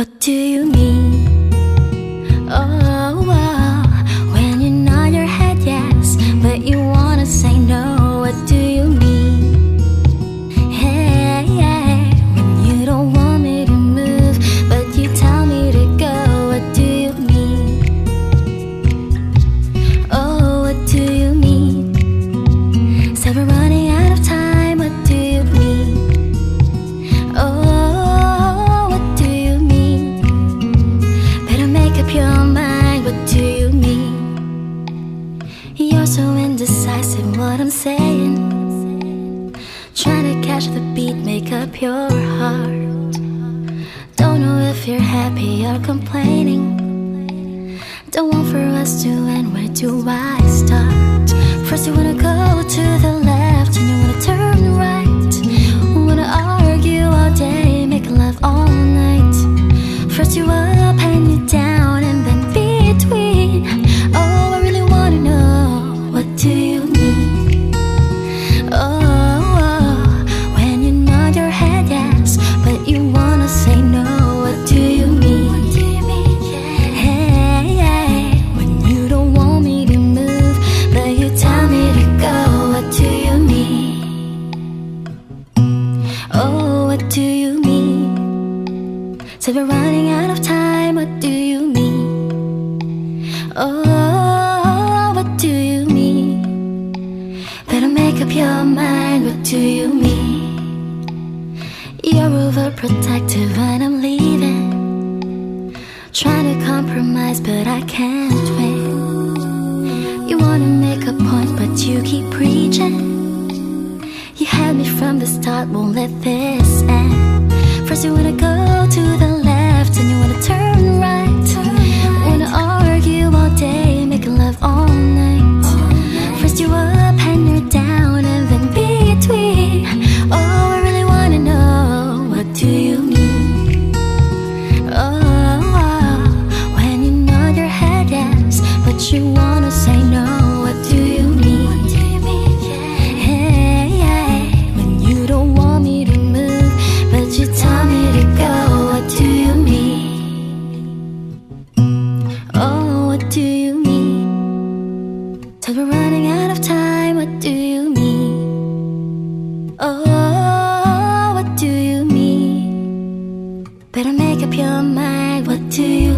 What do you mean? Saying. Trying to catch the beat, make up your heart. Don't know if you're happy or complaining. Don't want for us to end. Where do I start? Say we're running out of time. What do you mean? Oh, what do you mean? Better make up your mind. What do you mean? You're overprotective when I'm leaving. Trying to compromise, but I can't win. You wanna make a point, but you keep preaching. You had me from the start, won't let this end. First, you wanna go to the Till we're running out of time. What do you mean? Oh, what do you mean? Better make up your mind. What do you?